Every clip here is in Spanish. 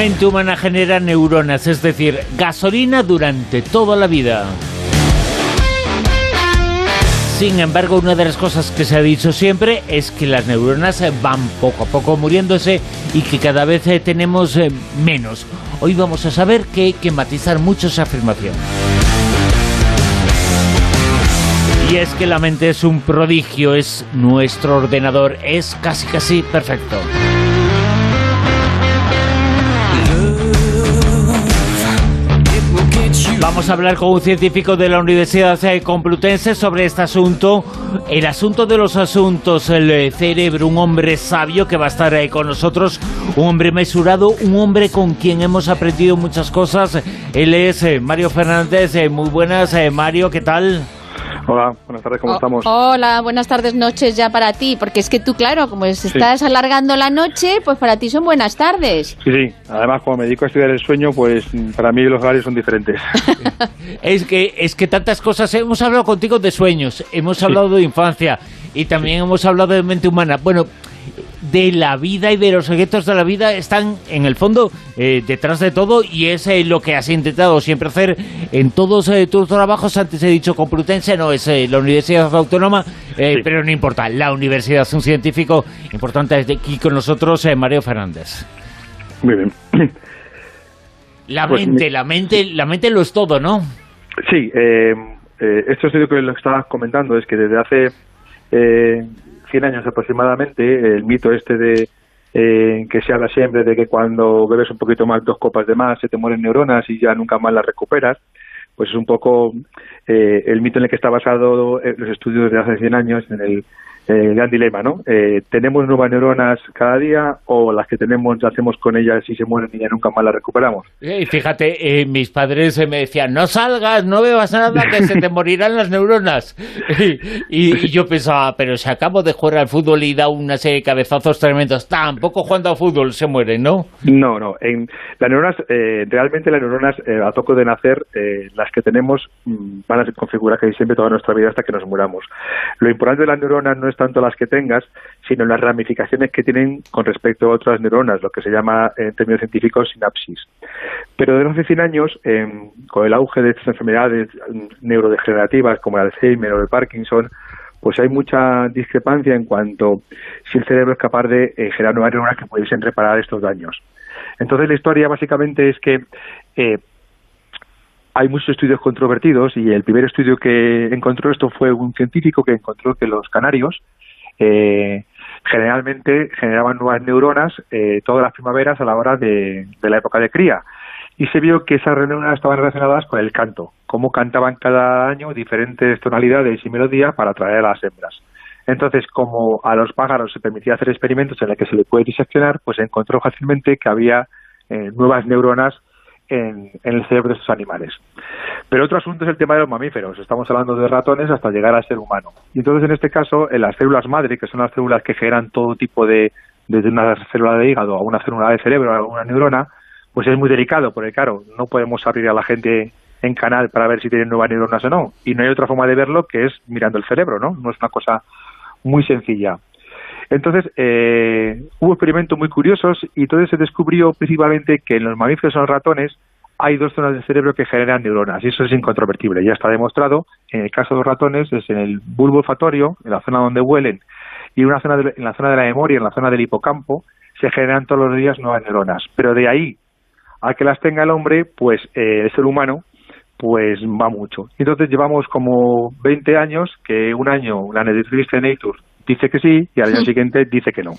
Mente humana genera neuronas, es decir, gasolina durante toda la vida. Sin embargo, una de las cosas que se ha dicho siempre es que las neuronas van poco a poco muriéndose y que cada vez eh, tenemos eh, menos. Hoy vamos a saber que hay que matizar mucho esa afirmación. Y es que la mente es un prodigio, es nuestro ordenador, es casi casi perfecto. Vamos a hablar con un científico de la Universidad Complutense sobre este asunto, el asunto de los asuntos, el eh, cerebro, un hombre sabio que va a estar ahí con nosotros, un hombre mesurado, un hombre con quien hemos aprendido muchas cosas. Él es eh, Mario Fernández. Eh, muy buenas, Mario, ¿qué tal? Hola, buenas tardes, ¿cómo estamos? Hola, buenas tardes, noches ya para ti, porque es que tú, claro, como estás alargando la noche, pues para ti son buenas tardes. Sí, sí, además como me dedico a estudiar el sueño, pues para mí los horarios son diferentes. es, que, es que tantas cosas, hemos hablado contigo de sueños, hemos hablado de infancia y también hemos hablado de mente humana. Bueno, de la vida y de los objetos de la vida están en el fondo eh, detrás de todo y es eh, lo que has intentado siempre hacer en todos eh, tus trabajos. Antes he dicho Complutense, no es la Universidad Autónoma, pero no importa. La universidad es un científico importante aquí con nosotros, Mario Fernández. Muy bien. La pues mente, la mente, la mente lo es todo, ¿no? Sí, esto es lo que lo estabas comentando, es que desde hace 100 años aproximadamente, el mito este de eh, que se habla siempre de que cuando bebes un poquito más, dos copas de más, se te mueren neuronas y ya nunca más las recuperas, pues es un poco eh, el mito en el que está basado eh, los estudios de hace 100 años en el el gran dilema, ¿no? Eh, ¿Tenemos nuevas neuronas cada día o las que tenemos ya hacemos con ellas y se mueren y ya nunca más las recuperamos? Y fíjate, eh, mis padres me decían, no salgas, no bebas nada, que se te morirán las neuronas. y, yo pensaba, pero si acabo de jugar al fútbol y da una serie de cabezazos tremendos, tampoco jugando al fútbol se mueren, ¿no? No, no. En, las neuronas, eh, realmente las neuronas, a toco de nacer, las que tenemos mm, van a configurar casi siempre toda nuestra vida hasta que nos muramos. Lo importante de las neuronas no es tanto las que tengas, sino las ramificaciones que tienen con respecto a otras neuronas, lo que se llama en términos científicos sinapsis. Pero desde hace 100 años, con el auge de estas enfermedades neurodegenerativas como el Alzheimer o el Parkinson, pues hay mucha discrepancia en cuanto si el cerebro es capaz de eh, generar nuevas neuronas que pudiesen reparar estos daños. Entonces la historia básicamente es que eh, hay muchos estudios controvertidos y el primer estudio que encontró esto fue un científico que encontró que los canarios eh, generalmente generaban nuevas neuronas eh, todas las primaveras a la hora de, la época de cría y se vio que esas neuronas estaban relacionadas con el canto, cómo cantaban cada año diferentes tonalidades y melodías para atraer a las hembras. Entonces, como a los pájaros se permitía hacer experimentos en los que se le puede diseccionar, pues encontró fácilmente que había eh, nuevas neuronas en, el cerebro de estos animales. Pero otro asunto es el tema de los mamíferos. Estamos hablando de ratones hasta llegar al ser humano. Y entonces, en este caso, en las células madre, que son las células que generan todo tipo de, desde una célula de hígado a una célula de cerebro, a una neurona, pues es muy delicado, porque claro, no podemos abrir a la gente en canal para ver si tienen nuevas neuronas o no. Y no hay otra forma de verlo que es mirando el cerebro, ¿no? No es una cosa muy sencilla. Entonces, eh, hubo experimentos muy curiosos y entonces se descubrió principalmente que en los mamíferos y los ratones hay dos zonas del cerebro que generan neuronas y eso es incontrovertible. Ya está demostrado. En el caso de los ratones es en el bulbo olfatorio, en la zona donde huelen, y una zona en la zona de la memoria, en la zona del hipocampo, se generan todos los días nuevas neuronas. Pero de ahí a que las tenga el hombre, pues eh, el ser humano, pues va mucho. Entonces llevamos como 20 años que un año la revista Nature dice que sí y al año siguiente dice que no.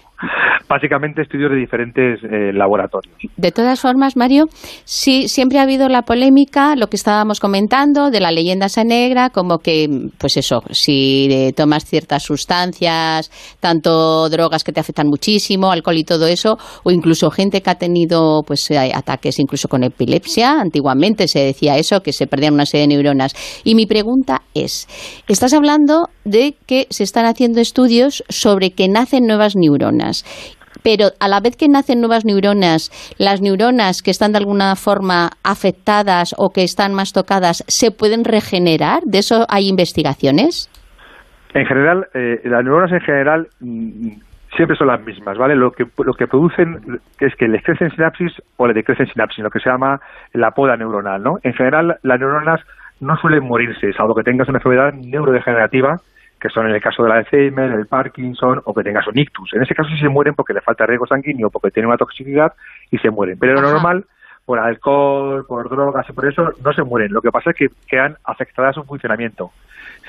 Básicamente estudios de diferentes eh, laboratorios. De todas formas, Mario, sí siempre ha habido la polémica, lo que estábamos comentando, de la leyenda esa negra, como que, pues eso, si eh, tomas ciertas sustancias, tanto drogas que te afectan muchísimo, alcohol y todo eso, o incluso gente que ha tenido pues eh, ataques incluso con epilepsia, antiguamente se decía eso, que se perdían una serie de neuronas. Y mi pregunta es, estás hablando de que se están haciendo estudios sobre que nacen nuevas neuronas. Pero a la vez que nacen nuevas neuronas, las neuronas que están de alguna forma afectadas o que están más tocadas, ¿se pueden regenerar? ¿De eso hay investigaciones? En general, eh, las neuronas en general mm, siempre son las mismas, ¿vale? Lo que, lo que producen es que les crecen sinapsis o le decrecen sinapsis, lo que se llama la poda neuronal, ¿no? En general, las neuronas no suelen morirse, salvo que tengas una enfermedad neurodegenerativa, que son en el caso del Alzheimer, el Parkinson o que tengas un ictus. En ese caso sí se mueren porque le falta riego sanguíneo, porque tienen una toxicidad y se mueren. Pero lo normal, por alcohol, por drogas y por eso, no se mueren. Lo que pasa es que quedan afectadas su funcionamiento.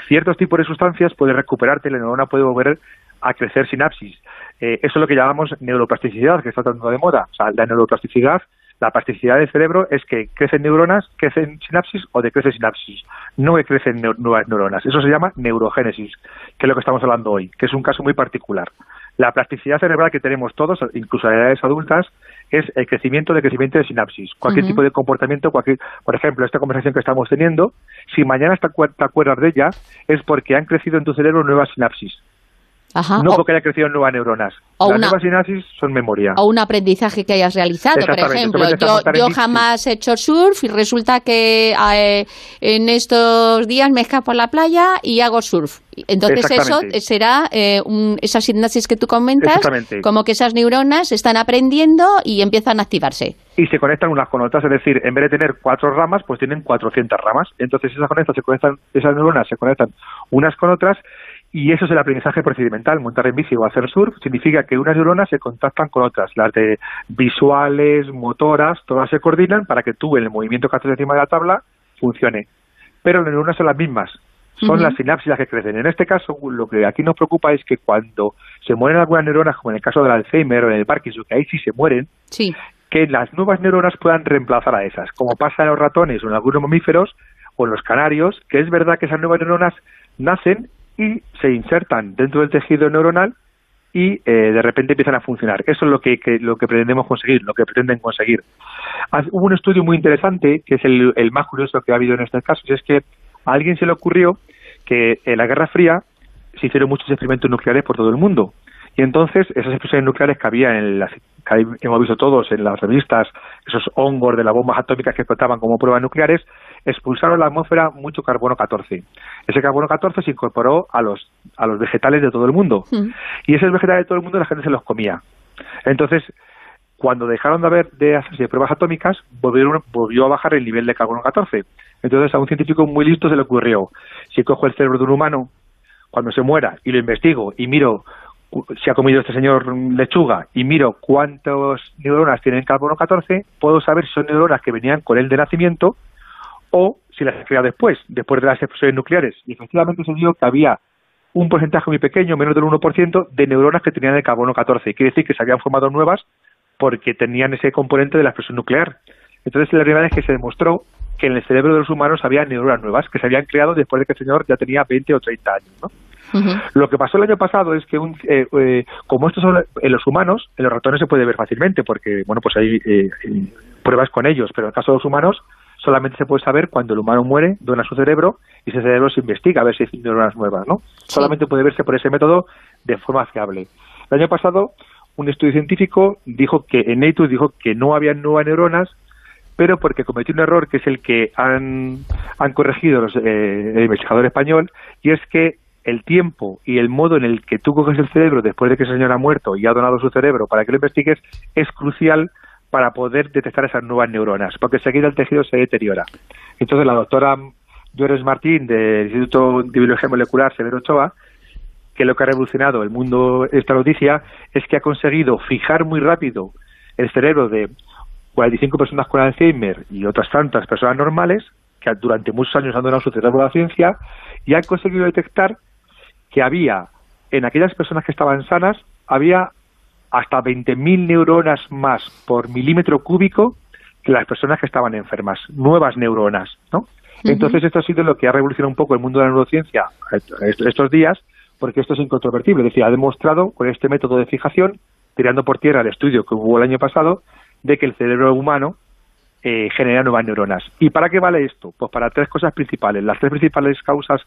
Ciertos tipos de sustancias pueden recuperarte, la neurona puede volver a crecer sinapsis. Eh, eso es lo que llamamos neuroplasticidad, que está tanto de moda. O sea, la neuroplasticidad, la plasticidad del cerebro es que crecen neuronas, crecen sinapsis o decrecen sinapsis, no que crecen nuevas neuronas. Eso se llama neurogénesis, que es lo que estamos hablando hoy, que es un caso muy particular. La plasticidad cerebral que tenemos todos, incluso en edades adultas, es el crecimiento de crecimiento de sinapsis. Cualquier tipo de comportamiento, cualquier, por ejemplo, esta conversación que estamos teniendo, si mañana te acuerdas de ella, es porque han crecido en tu cerebro nuevas sinapsis. No porque haya crecido nuevas neuronas. O Las nuevas sinapsis son memoria. O un aprendizaje que hayas realizado. Por ejemplo, yo, jamás he hecho surf y resulta que eh, en estos días me escapo a la playa y hago surf. Entonces eso será eh, un, esas sinapsis que tú comentas, como que esas neuronas están aprendiendo y empiezan a activarse. Y se conectan unas con otras, es decir, en vez de tener cuatro ramas, pues tienen 400 ramas. Entonces esas conectas, se conectan, esas neuronas se conectan unas con otras y eso es el aprendizaje procedimental. Montar en bici o hacer surf significa que unas neuronas se contactan con otras. Las de visuales, motoras, todas se coordinan para que tú, en el movimiento que haces encima de la tabla, funcione. Pero las neuronas son las mismas. Son las sinapsis las que crecen. En este caso, lo que aquí nos preocupa es que cuando se mueren algunas neuronas, como en el caso del Alzheimer o en el Parkinson, que ahí sí se mueren, que las nuevas neuronas puedan reemplazar a esas, como pasa en los ratones o en algunos mamíferos o en los canarios, que es verdad que esas nuevas neuronas nacen y se insertan dentro del tejido neuronal y eh, de repente empiezan a funcionar. Eso es lo que, lo que pretendemos conseguir, lo que pretenden conseguir. Hubo un estudio muy interesante, que es el, más curioso que ha habido en este caso, y es que a alguien se le ocurrió que en la Guerra Fría se hicieron muchos experimentos nucleares por todo el mundo. Y entonces esas explosiones nucleares que había en las que hemos visto todos en las revistas, esos hongos de las bombas atómicas que explotaban como pruebas nucleares, expulsaron a la atmósfera mucho carbono 14. Ese carbono 14 se incorporó a los, a los vegetales de todo el mundo. Hmm. Y esos vegetales de todo el mundo la gente se los comía. Entonces, cuando dejaron de haber de hacerse pruebas atómicas, volvieron, volvió a bajar el nivel de carbono 14. Entonces, a un científico muy listo se le ocurrió, si cojo el cerebro de un humano, cuando se muera, y lo investigo, y miro si ha comido este señor lechuga y miro cuántas neuronas tienen carbono 14, puedo saber si son neuronas que venían con él de nacimiento o si las he creado después, después de las explosiones nucleares. Y efectivamente se dio que había un porcentaje muy pequeño, menos del 1%, de neuronas que tenían el carbono 14. Quiere decir que se habían formado nuevas porque tenían ese componente de la explosión nuclear. Entonces la realidad es que se demostró que en el cerebro de los humanos había neuronas nuevas que se habían creado después de que el señor ya tenía 20 o 30 años. ¿no? Lo que pasó el año pasado es que, un, eh, eh, como esto son en los humanos, en los ratones se puede ver fácilmente, porque, bueno, pues hay eh, pruebas con ellos, pero en el caso de los humanos solamente se puede saber cuando el humano muere, dona su cerebro y ese cerebro se investiga a ver si hay neuronas nuevas, ¿no? Solamente puede verse por ese método de forma fiable. El año pasado, un estudio científico dijo que en Nature dijo que no había nuevas neuronas, pero porque cometió un error que es el que han, han corregido los, el investigador español, y es que el tiempo y el modo en el que tú coges el cerebro después de que ese señor ha muerto y ha donado su cerebro para que lo investigues es crucial para poder detectar esas nuevas neuronas, porque enseguida el tejido se deteriora. Entonces la doctora Llores Martín del Instituto de Biología Molecular Severo Ochoa, que lo que ha revolucionado el mundo esta noticia es que ha conseguido fijar muy rápido el cerebro de 45 personas con Alzheimer y otras tantas personas normales que durante muchos años han donado su cerebro a la ciencia y ha conseguido detectar que había, en aquellas personas que estaban sanas, había hasta 20.000 neuronas más por milímetro cúbico que las personas que estaban enfermas, nuevas neuronas, ¿no? Entonces esto ha sido lo que ha revolucionado un poco el mundo de la neurociencia estos días, porque esto es incontrovertible, es decir, ha demostrado con este método de fijación, tirando por tierra el estudio que hubo el año pasado, de que el cerebro humano eh, genera nuevas neuronas. ¿Y para qué vale esto? Pues para tres cosas principales. Las tres principales causas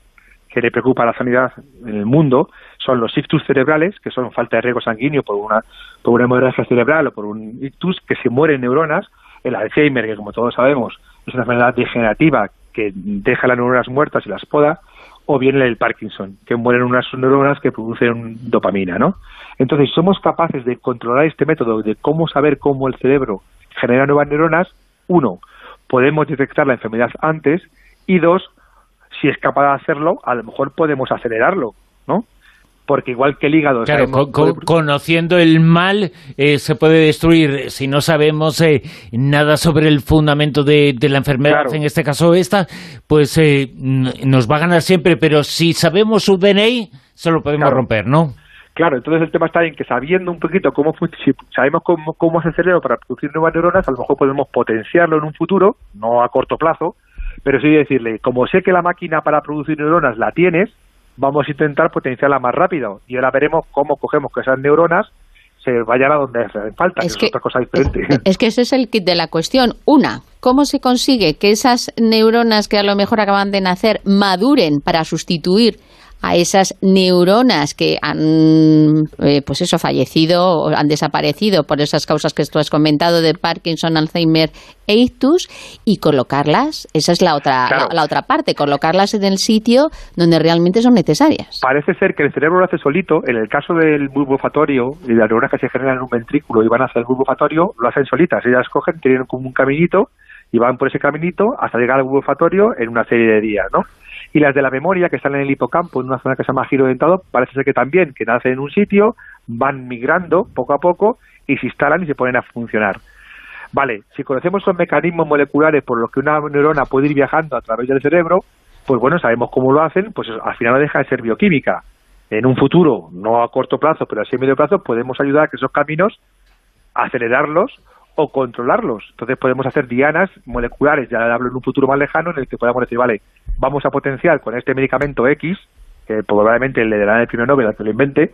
que le preocupa a la sanidad en el mundo son los ictus cerebrales, que son falta de riego sanguíneo por una, por una hemorragia cerebral o por un ictus, que se mueren neuronas, el Alzheimer, que como todos sabemos es una enfermedad degenerativa que deja las neuronas muertas y las poda, o bien el Parkinson, que mueren unas neuronas que producen dopamina, ¿no? Entonces, si somos capaces de controlar este método, de cómo saber cómo el cerebro genera nuevas neuronas, uno, podemos detectar la enfermedad antes, y dos, si es capaz de hacerlo, a lo mejor podemos acelerarlo, ¿no? porque igual que el hígado... Claro, conociendo el mal eh, se puede destruir. Si no sabemos eh, nada sobre el fundamento de, la enfermedad, en este caso esta, pues eh, nos va a ganar siempre, pero si sabemos su DNI, se lo podemos romper, ¿no? Claro, entonces el tema está en que sabiendo un poquito cómo si sabemos cómo, cómo es el cerebro para producir nuevas neuronas, a lo mejor podemos potenciarlo en un futuro, no a corto plazo, pero sí decirle, como sé que la máquina para producir neuronas la tienes, vamos a intentar potenciarla más rápido y ahora veremos cómo cogemos que esas neuronas se vayan a donde hacen falta, es que, es otra cosa diferente. Es que ese es el kit de la cuestión. Una, ¿cómo se consigue que esas neuronas que a lo mejor acaban de nacer maduren para sustituir a esas neuronas que han, eh, pues eso, fallecido o han desaparecido por esas causas que tú has comentado de Parkinson, Alzheimer e ictus y colocarlas, esa es la otra, la, otra parte, colocarlas en el sitio donde realmente son necesarias. Parece ser que el cerebro lo hace solito, en el caso del bulbo olfatorio y de las neuronas que se generan en un ventrículo y van hacia el bulbo olfatorio, lo hacen solitas, ellas cogen, tienen como un caminito y van por ese caminito hasta llegar al bulbo olfatorio en una serie de días, ¿no? Y las de la memoria, que están en el hipocampo, en una zona que se llama giro dentado, parece ser que también, que nacen en un sitio, van migrando poco a poco y se instalan y se ponen a funcionar. Vale, si conocemos los mecanismos moleculares por los que una neurona puede ir viajando a través del cerebro, pues bueno, sabemos cómo lo hacen, pues al final no deja de ser bioquímica. En un futuro, no a corto plazo, pero así a medio plazo, podemos ayudar a que esos caminos, acelerarlos o controlarlos. Entonces podemos hacer dianas moleculares, ya hablo en un futuro más lejano, en el que podamos decir, vale, vamos a potenciar con este medicamento X, que probablemente le darán el primer Nobel al que lo invente,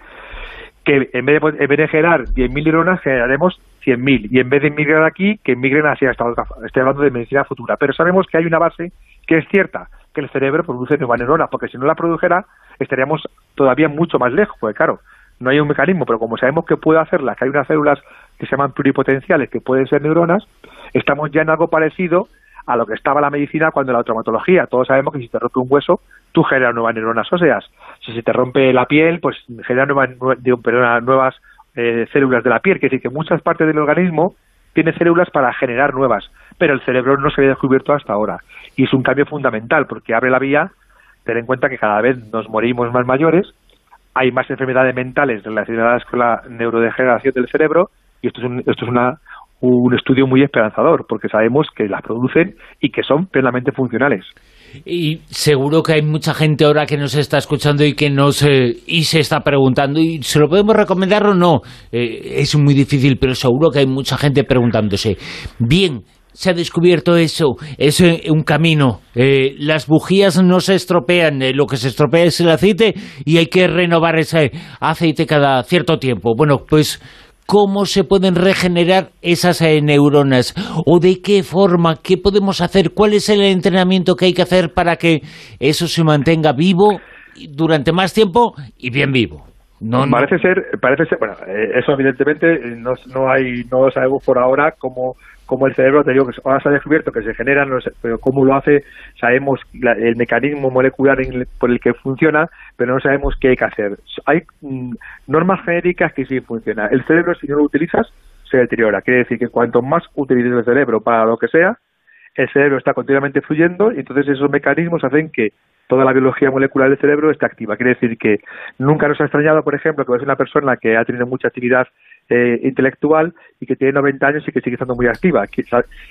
que en vez de, en vez de generar 10.000 neuronas, generaremos 100.000. Y en vez de migrar aquí, que migren hacia esta otra. Estoy hablando de medicina futura. Pero sabemos que hay una base que es cierta, que el cerebro produce nuevas neuronas, porque si no la produjera, estaríamos todavía mucho más lejos, porque claro, no hay un mecanismo, pero como sabemos que puede hacerla, que hay unas células que se llaman pluripotenciales, que pueden ser neuronas, estamos ya en algo parecido a lo que estaba la medicina cuando la traumatología. Todos sabemos que si te rompe un hueso, tú generas nuevas neuronas óseas. Si se te rompe la piel, pues generas nuevas, nuevas eh, células de la piel. Quiere decir que muchas partes del organismo tienen células para generar nuevas, pero el cerebro no se había descubierto hasta ahora. Y es un cambio fundamental porque abre la vía, ten en cuenta que cada vez nos morimos más mayores, hay más enfermedades mentales relacionadas con la neurodegeneración del cerebro y esto es, un, esto es una, un estudio muy esperanzador porque sabemos que las producen y que son plenamente funcionales. Y seguro que hay mucha gente ahora que nos está escuchando y que nos eh, y se está preguntando y se lo podemos recomendar o no. Eh, es muy difícil, pero seguro que hay mucha gente preguntándose. Bien, se ha descubierto eso, es eh, un camino. las bujías no se estropean, lo que se estropea es el aceite y hay que renovar ese aceite cada cierto tiempo. Bueno, pues cómo se pueden regenerar esas eh, neuronas o de qué forma, qué podemos hacer, cuál es el entrenamiento que hay que hacer para que eso se mantenga vivo durante más tiempo y bien vivo. No, parece ser, parece ser, bueno, eh, eso evidentemente no, no hay, no sabemos por ahora cómo como el cerebro, te digo que ahora se ha descubierto que se generan, pero cómo lo hace, sabemos el mecanismo molecular por el que funciona, pero no sabemos qué hay que hacer. Hay mm, normas genéricas que sí funcionan. El cerebro, si no lo utilizas, se deteriora. Quiere decir que cuanto más utilices el cerebro para lo que sea, el cerebro está continuamente fluyendo y entonces esos mecanismos hacen que toda la biología molecular del cerebro esté activa. Quiere decir que nunca nos ha extrañado, por ejemplo, que es una persona que ha tenido mucha actividad eh, intelectual y que tiene 90 años y que sigue estando muy activa,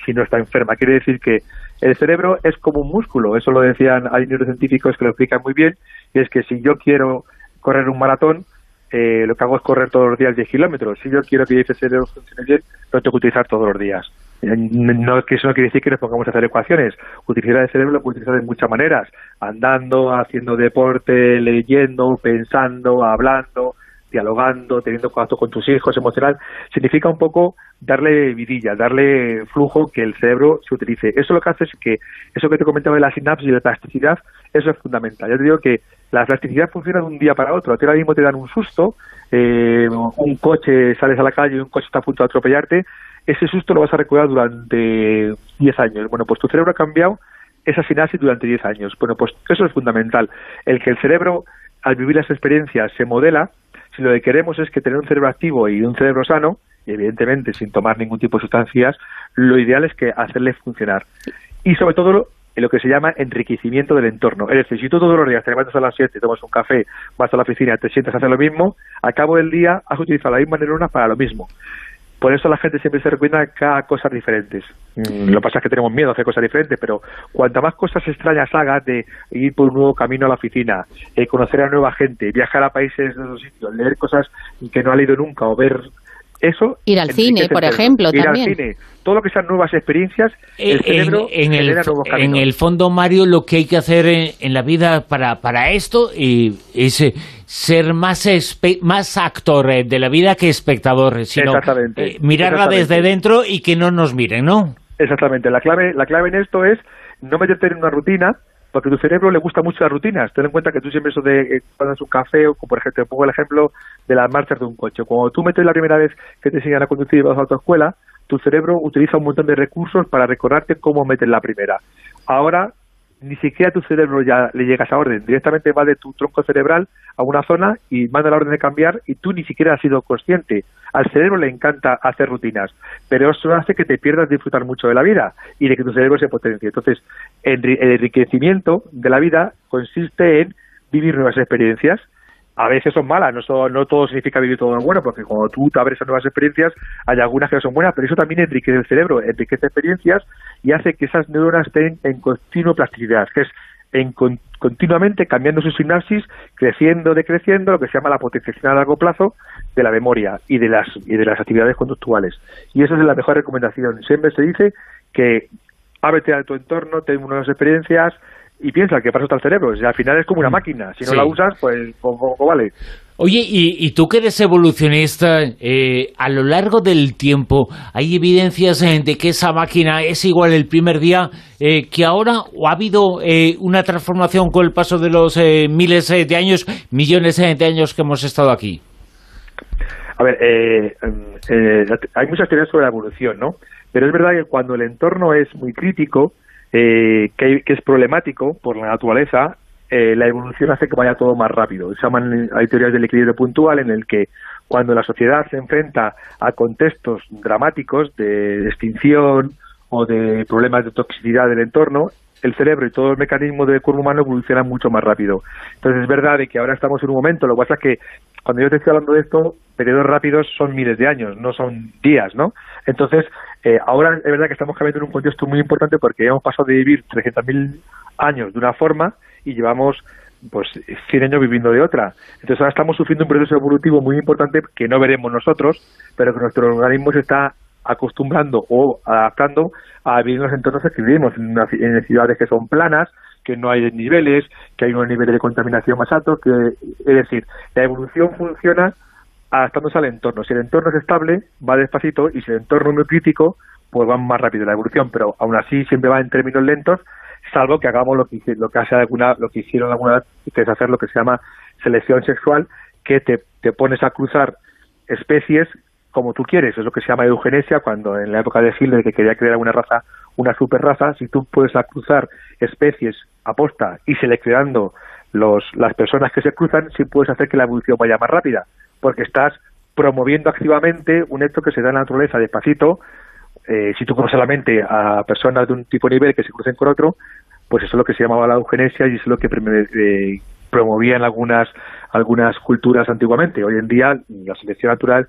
si no está enferma. Quiere decir que el cerebro es como un músculo, eso lo decían, hay neurocientíficos que lo explican muy bien, y es que si yo quiero correr un maratón, eh, lo que hago es correr todos los días 10 kilómetros. Si yo quiero que ese cerebro funcione bien, lo tengo que utilizar todos los días. Eh, no, que eso no quiere decir que nos pongamos a hacer ecuaciones. Utilizar el cerebro lo puedes utilizar de muchas maneras. Andando, haciendo deporte, leyendo, pensando, hablando, dialogando, teniendo contacto con tus hijos, emocional, significa un poco darle vidilla, darle flujo que el cerebro se utilice. Eso lo que hace es que, eso que te comentaba de la sinapsis y la plasticidad, eso es fundamental. Yo te digo que la plasticidad funciona de un día para otro. A ti ahora mismo te dan un susto, eh, un coche, sales a la calle y un coche está a punto de atropellarte, ese susto lo vas a recordar durante 10 años. Bueno, pues tu cerebro ha cambiado esa sinapsis durante 10 años. Bueno, pues eso es fundamental. El que el cerebro, al vivir las experiencias, se modela, si lo que queremos es que tener un cerebro activo y un cerebro sano, y evidentemente sin tomar ningún tipo de sustancias, lo ideal es que hacerle funcionar. Y sobre todo lo que se llama enriquecimiento del entorno. Es decir, si tú todos los días te levantas a las 7, tomas un café, vas a la oficina, te sientas a hacer lo mismo, al cabo del día has utilizado la misma neurona para lo mismo. Por eso la gente siempre se recomienda cada cosas diferentes. Mm, lo que pasa es que tenemos miedo a hacer cosas diferentes, pero cuanta más cosas extrañas hagas de ir por un nuevo camino a la oficina, eh, conocer a nueva gente, viajar a países de otros sitios, leer cosas que no ha leído nunca o ver eso ir al cine por ejemplo ir también. al cine. Todo lo que sean nuevas experiencias el en, cerebro en, el, nuevos en el fondo Mario lo que hay que hacer en, la vida para, para esto y, es eh, ser más más actor eh, de la vida que espectador sino exactamente, eh, mirarla desde dentro y que no nos miren no exactamente. La clave la clave en esto es no meterte en una rutina porque tu cerebro le gusta mucho las rutinas. Ten en cuenta que tú siempre eso de eh, cuando un café, o por ejemplo, pongo el ejemplo de las marchas de un coche. Cuando tú metes la primera vez que te enseñan a conducir y vas a tu escuela, tu cerebro utiliza un montón de recursos para recordarte cómo metes la primera. Ahora ni siquiera tu cerebro ya le llega esa orden. Directamente va de tu tronco cerebral a una zona y manda la orden de cambiar y tú ni siquiera has sido consciente. Al cerebro le encanta hacer rutinas, pero eso hace que te pierdas disfrutar mucho de la vida y de que tu cerebro se potencie. Entonces, el enriquecimiento de la vida consiste en vivir nuevas experiencias, a veces son malas, no, no todo significa vivir todo bueno, porque cuando tú te abres a nuevas experiencias, hay algunas que no son buenas, pero eso también enriquece el cerebro, enriquece experiencias y hace que esas neuronas estén en continua plasticidad, que es en continuamente cambiando su sinapsis, creciendo, decreciendo, lo que se llama la potenciación a largo plazo de la memoria y de las y de las actividades conductuales. Y esa es la mejor recomendación. Siempre se dice que ábrete a tu entorno, ten nuevas experiencias, y piensa que para eso está el cerebro. al final es como una mm. máquina. Si no la usas, pues poco, vale. Oye, y, tú que eres evolucionista, eh, a lo largo del tiempo, ¿hay evidencias eh, de que esa máquina es igual el primer día eh, que ahora? ¿O ha habido una transformación con el paso de los miles de años, millones de años que hemos estado aquí? A ver, hay muchas teorías sobre la evolución, ¿no? Pero es verdad que cuando el entorno es muy crítico, eh, que, es problemático por la naturaleza, eh, la evolución hace que vaya todo más rápido. Se llaman, hay teorías del equilibrio puntual en el que cuando la sociedad se enfrenta a contextos dramáticos de extinción o de problemas de toxicidad del entorno, el cerebro y todo el mecanismo del cuerpo humano evolucionan mucho más rápido. Entonces es verdad de que ahora estamos en un momento, lo que pasa es que cuando yo te estoy hablando de esto, periodos rápidos son miles de años, no son días, ¿no? Entonces, eh, ahora es verdad que estamos cambiando en un contexto muy importante porque hemos pasado de vivir 300.000 años de una forma y llevamos pues 100 años viviendo de otra. Entonces ahora estamos sufriendo un proceso evolutivo muy importante que no veremos nosotros, pero que nuestro organismo se está acostumbrando o adaptando a vivir en los entornos que vivimos, en, en ciudades que son planas, que no hay niveles, que hay unos niveles de contaminación más altos, que es decir, la evolución funciona adaptándose al entorno. Si el entorno es estable, va despacito, y si el entorno es crítico, pues va más rápido la evolución, pero aún así siempre va en términos lentos, salvo que hagamos lo que, lo que, hace alguna, lo que hicieron alguna vez, que es hacer lo que se llama selección sexual, que te, te pones a cruzar especies como tú quieres, es lo que se llama eugenesia, cuando en la época de Hitler que quería crear una raza, una superraza, si tú puedes cruzar especies aposta y seleccionando los, las personas que se cruzan, sí puedes hacer que la evolución vaya más rápida, porque estás promoviendo activamente un hecho que se da en la naturaleza despacito, eh, si tú conoces solamente a personas de un tipo de nivel que se crucen con otro, pues eso es lo que se llamaba la eugenesia y eso es lo que eh, promovían algunas algunas culturas antiguamente. Hoy en día la selección natural,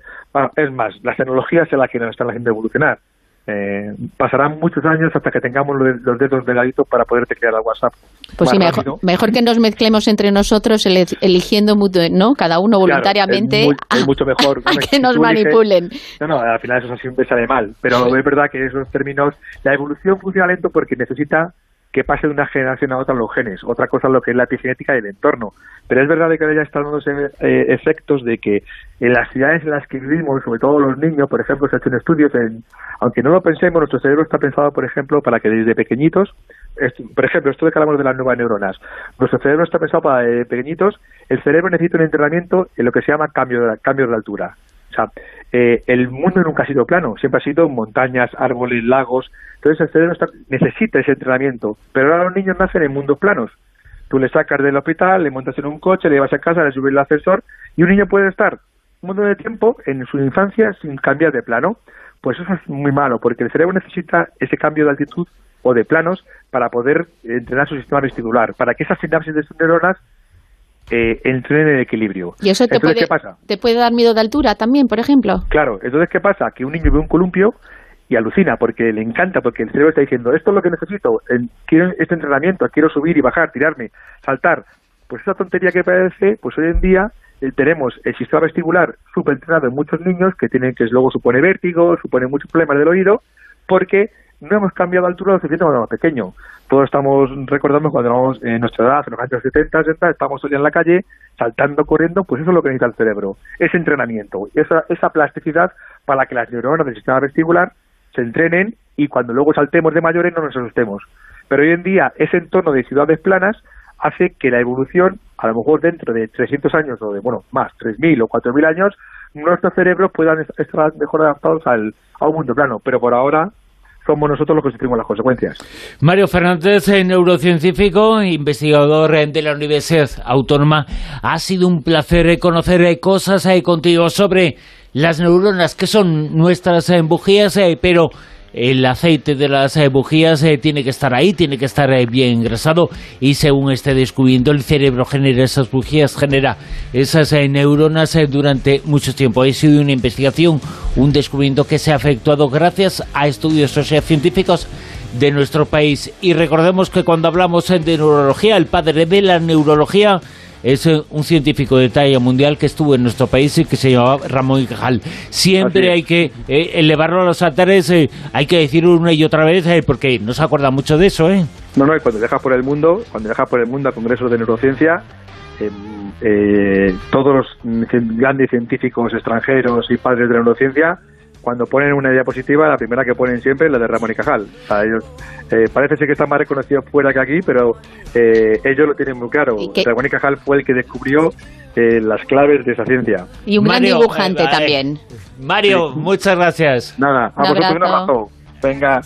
es más, las tecnologías son las que nos están haciendo evolucionar. Eh, pasarán muchos años hasta que tengamos los dedos delgaditos para poder teclear al WhatsApp. Pues sí, mejor, que nos mezclemos entre nosotros eligiendo ¿no? cada uno voluntariamente es, mucho mejor a, que nos manipulen. no, no, al final eso siempre sale mal, pero es verdad que esos términos, la evolución funciona lento porque necesita que pase de una generación a otra los genes. Otra cosa es lo que es la epigenética y el entorno. Pero es verdad que ahora ya están dando eh, efectos de que en las ciudades en las que vivimos, sobre todo los niños, por ejemplo, se hacen estudios, en, aunque no lo pensemos, nuestro cerebro está pensado, por ejemplo, para que desde pequeñitos, por ejemplo, esto de que hablamos de las nuevas neuronas, nuestro cerebro está pensado para eh, pequeñitos, el cerebro necesita un entrenamiento en lo que se llama cambio de, cambio de altura. O sea, eh, el mundo nunca ha sido plano, siempre ha sido montañas, árboles, lagos. Entonces el cerebro necesita ese entrenamiento. Pero ahora los niños nacen en mundos planos. Tú le sacas del hospital, le montas en un coche, le llevas a casa, le subes el ascensor y un niño puede estar un montón de tiempo en su infancia sin cambiar de plano. Pues eso es muy malo, porque el cerebro necesita ese cambio de altitud o de planos para poder entrenar su sistema vestibular, para que esas sinapsis de sus neuronas eh, entrenen en equilibrio. ¿Y eso te, puede, ¿qué pasa? te puede dar miedo de altura también, por ejemplo? Claro, entonces ¿qué pasa? Que un niño ve un columpio y alucina porque le encanta, porque el cerebro está diciendo, esto es lo que necesito, quiero este entrenamiento, quiero subir y bajar, tirarme, saltar. Pues esa tontería que parece, pues hoy en día eh, tenemos el sistema vestibular súper entrenado en muchos niños que tienen que luego supone vértigo, supone muchos problemas del oído, porque no hemos cambiado de altura lo suficiente cuando éramos pequeños. Todos estamos recordando cuando éramos en nuestra edad, en los años 70, 70, estamos hoy en la calle, saltando, corriendo, pues eso es lo que necesita el cerebro, ese entrenamiento, esa, esa plasticidad para que las neuronas del sistema vestibular se entrenen y cuando luego saltemos de mayores no nos asustemos. Pero hoy en día ese entorno de ciudades planas hace que la evolución, a lo mejor dentro de 300 años o de, bueno, más, 3.000 o 4.000 años, nuestros cerebros puedan estar mejor adaptados al, a un mundo plano. Pero por ahora somos nosotros los que sufrimos las consecuencias. Mario Fernández, eh, neurocientífico, investigador eh, de la Universidad Autónoma. Ha sido un placer eh, conocer cosas contigo sobre las neuronas, que son nuestras bujías, pero el aceite de las eh, bujías eh, tiene que estar ahí, tiene que estar eh, bien engrasado y según esté descubriendo el cerebro genera esas bujías, genera esas neuronas durante mucho tiempo. Ha sido una investigación, un descubrimiento que se ha efectuado gracias a estudios sociocientíficos de nuestro país. Y recordemos que cuando hablamos de neurología, el padre de la neurología es eh, un científico de talla mundial que estuvo en nuestro país y que se llamaba Ramón y Cajal. Siempre hay que eh, elevarlo a los altares, eh, hay que decirlo una y otra vez, porque no se acuerda mucho de eso, ¿eh? No, no, y cuando dejas por el mundo, cuando dejas por el mundo a congresos de neurociencia, todos los grandes científicos extranjeros y padres de la neurociencia cuando ponen una diapositiva, la primera que ponen siempre es la de Ramón y Cajal. O sea, ellos, eh, parece ser que están más reconocidos fuera que aquí, pero eh, ellos lo tienen muy claro. Ramón y Cajal fue el que descubrió eh, las claves de esa ciencia. Y un gran dibujante también. Mario, muchas gracias. Nada, a vosotros un abrazo. Venga.